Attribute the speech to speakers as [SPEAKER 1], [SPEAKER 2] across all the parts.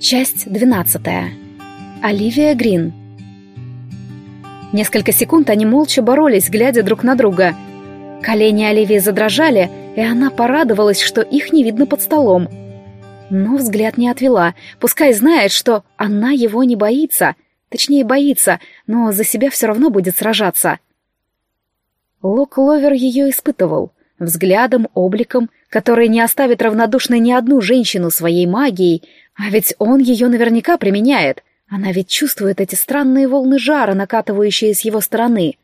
[SPEAKER 1] Часть двенадцатая. Оливия Грин. Несколько секунд они молча боролись, глядя друг на друга. Колени Оливии задрожали, и она порадовалась, что их не видно под столом. Но взгляд не отвела, пускай знает, что она его не боится. Точнее, боится, но за себя все равно будет сражаться. Лок Ловер ее испытывал. Взглядом, обликом, который не оставит равнодушной ни одну женщину своей магией, а ведь он ее наверняка применяет. Она ведь чувствует эти странные волны жара, накатывающие с его стороны.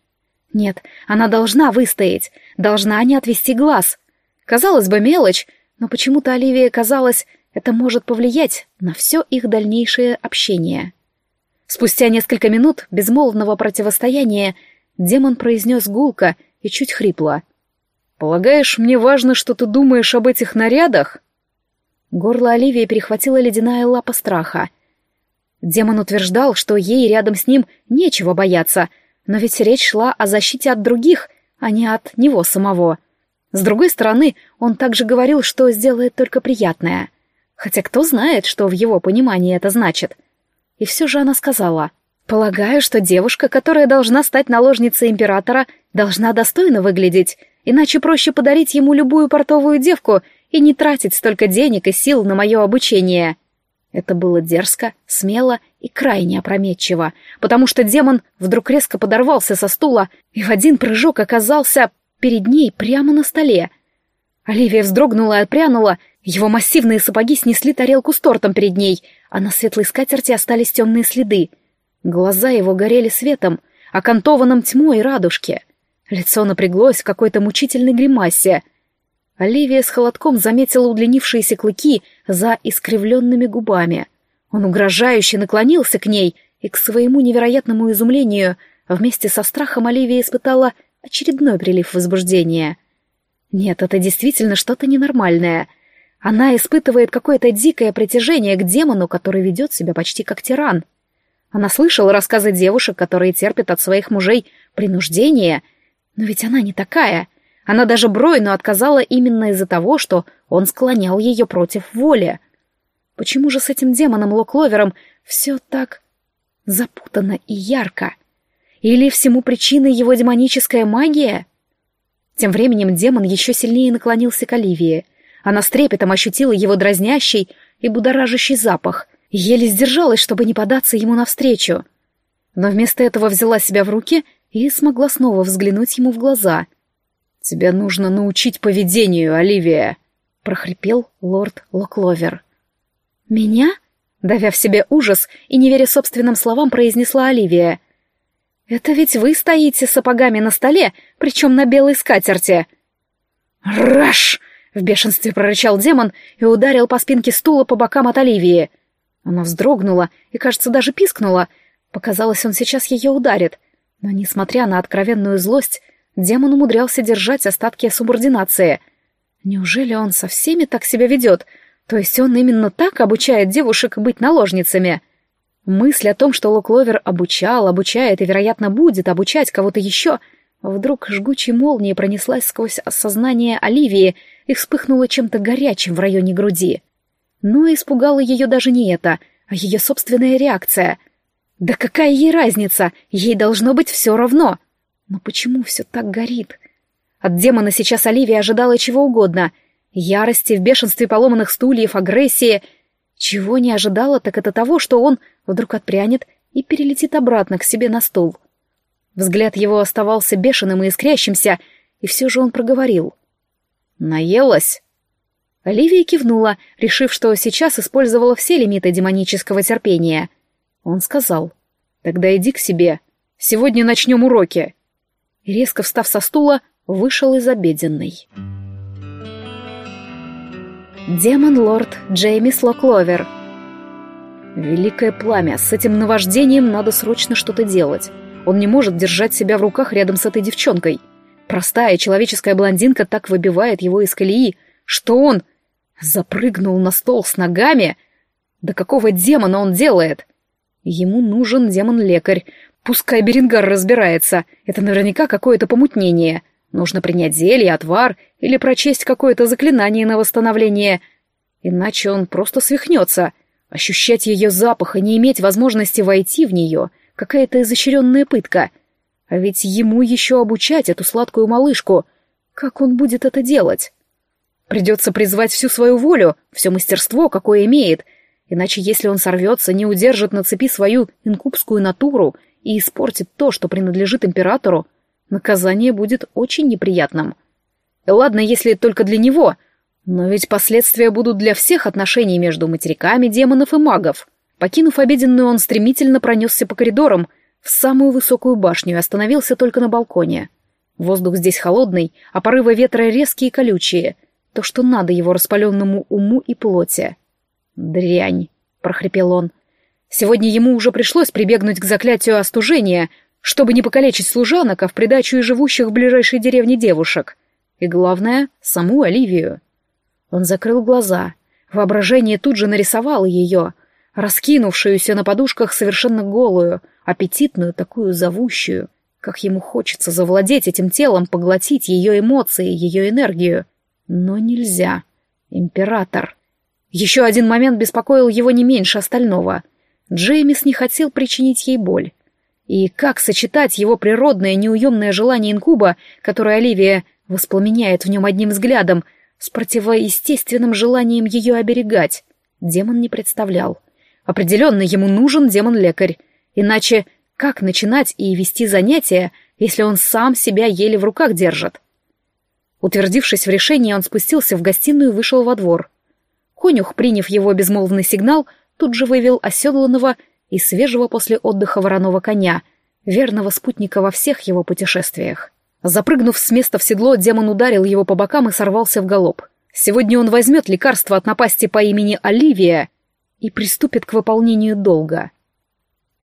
[SPEAKER 1] Нет, она должна выстоять, должна не отвести глаз. Казалось бы, мелочь, но почему-то Оливия казалось, это может повлиять на все их дальнейшее общение. Спустя несколько минут безмолвного противостояния демон произнес гулко и чуть хрипло. «Полагаешь, мне важно, что ты думаешь об этих нарядах?» Горло Оливии перехватила ледяная лапа страха. Демон утверждал, что ей рядом с ним нечего бояться, но ведь речь шла о защите от других, а не от него самого. С другой стороны, он также говорил, что сделает только приятное. Хотя кто знает, что в его понимании это значит. И все же она сказала, «Полагаю, что девушка, которая должна стать наложницей императора, должна достойно выглядеть, иначе проще подарить ему любую портовую девку — и не тратить столько денег и сил на мое обучение. Это было дерзко, смело и крайне опрометчиво, потому что демон вдруг резко подорвался со стула и в один прыжок оказался перед ней прямо на столе. Оливия вздрогнула и отпрянула, его массивные сапоги снесли тарелку с тортом перед ней, а на светлой скатерти остались темные следы. Глаза его горели светом, окантованным тьмой и радужки. Лицо напряглось в какой-то мучительной гримасе — Оливия с холодком заметила удлинившиеся клыки за искривленными губами. Он угрожающе наклонился к ней, и к своему невероятному изумлению вместе со страхом Оливия испытала очередной прилив возбуждения. Нет, это действительно что-то ненормальное. Она испытывает какое-то дикое притяжение к демону, который ведет себя почти как тиран. Она слышала рассказы девушек, которые терпят от своих мужей принуждение, но ведь она не такая — она даже Бройну отказала именно из-за того, что он склонял ее против воли. Почему же с этим демоном Локловером все так запутанно и ярко? Или всему причиной его демоническая магия? Тем временем демон еще сильнее наклонился к Оливии. Она с трепетом ощутила его дразнящий и будоражащий запах, еле сдержалась, чтобы не податься ему навстречу. Но вместо этого взяла себя в руки и смогла снова взглянуть ему в глаза — «Тебя нужно научить поведению, Оливия», — прохрипел лорд Локловер. «Меня?» — давя в себе ужас и не веря собственным словам, произнесла Оливия. «Это ведь вы стоите сапогами на столе, причем на белой скатерти». «Раш!» — в бешенстве прорычал демон и ударил по спинке стула по бокам от Оливии. Она вздрогнула и, кажется, даже пискнула. Показалось, он сейчас ее ударит. Но, несмотря на откровенную злость, демон умудрялся держать остатки субординации. Неужели он со всеми так себя ведет? То есть он именно так обучает девушек быть наложницами? Мысль о том, что Локловер обучал, обучает и, вероятно, будет обучать кого-то еще, вдруг жгучей молнией пронеслась сквозь сознание Оливии и вспыхнула чем-то горячим в районе груди. Но испугало ее даже не это, а ее собственная реакция. Да какая ей разница? Ей должно быть все равно. Но почему все так горит? От демона сейчас Оливия ожидала чего угодно. Ярости, в бешенстве поломанных стульев, агрессии. Чего не ожидала, так это того, что он вдруг отпрянет и перелетит обратно к себе на стул. Взгляд его оставался бешеным и искрящимся, и все же он проговорил. «Наелась?» Оливия кивнула, решив, что сейчас использовала все лимиты демонического терпения. Он сказал, «Тогда иди к себе. Сегодня начнем уроки» резко встав со стула, вышел из обеденной. Демон-лорд Джеймис Локловер. Великое пламя, с этим наваждением надо срочно что-то делать. Он не может держать себя в руках рядом с этой девчонкой. Простая человеческая блондинка так выбивает его из колеи, что он запрыгнул на стол с ногами. Да какого демона он делает? Ему нужен демон-лекарь, Пускай Берингар разбирается, это наверняка какое-то помутнение. Нужно принять зелье, отвар или прочесть какое-то заклинание на восстановление. Иначе он просто свихнется. Ощущать ее запах и не иметь возможности войти в нее — какая-то изощренная пытка. А ведь ему еще обучать эту сладкую малышку. Как он будет это делать? Придется призвать всю свою волю, все мастерство, какое имеет, иначе если он сорвется, не удержит на цепи свою инкубскую натуру и испортит то, что принадлежит императору, наказание будет очень неприятным. И ладно, если только для него — но ведь последствия будут для всех отношений между материками демонов и магов. Покинув обеденную, он стремительно пронесся по коридорам в самую высокую башню и остановился только на балконе. Воздух здесь холодный, а порывы ветра резкие и колючие. То, что надо его распаленному уму и плоти. «Дрянь!» — прохрипел он. Сегодня ему уже пришлось прибегнуть к заклятию остужения, чтобы не покалечить служанок, а в придачу и живущих в ближайшей деревне девушек. И главное, саму Оливию. Он закрыл глаза. Воображение тут же нарисовало ее, раскинувшуюся на подушках совершенно голую, аппетитную, такую зовущую. Как ему хочется завладеть этим телом, поглотить ее эмоции, ее энергию. Но нельзя. Император. Еще один момент беспокоил его не меньше остального. Джеймис не хотел причинить ей боль. И как сочетать его природное неуемное желание инкуба, которое Оливия воспламеняет в нем одним взглядом, с противоестественным желанием ее оберегать. Демон не представлял. Определенно ему нужен демон-лекарь. Иначе как начинать и вести занятия, если он сам себя еле в руках держит? Утвердившись в решении, он спустился в гостиную и вышел во двор. Конюх, приняв его безмолвный сигнал, тут же вывел оседланного и свежего после отдыха вороного коня, верного спутника во всех его путешествиях. Запрыгнув с места в седло, демон ударил его по бокам и сорвался в галоп. Сегодня он возьмет лекарство от напасти по имени Оливия и приступит к выполнению долга.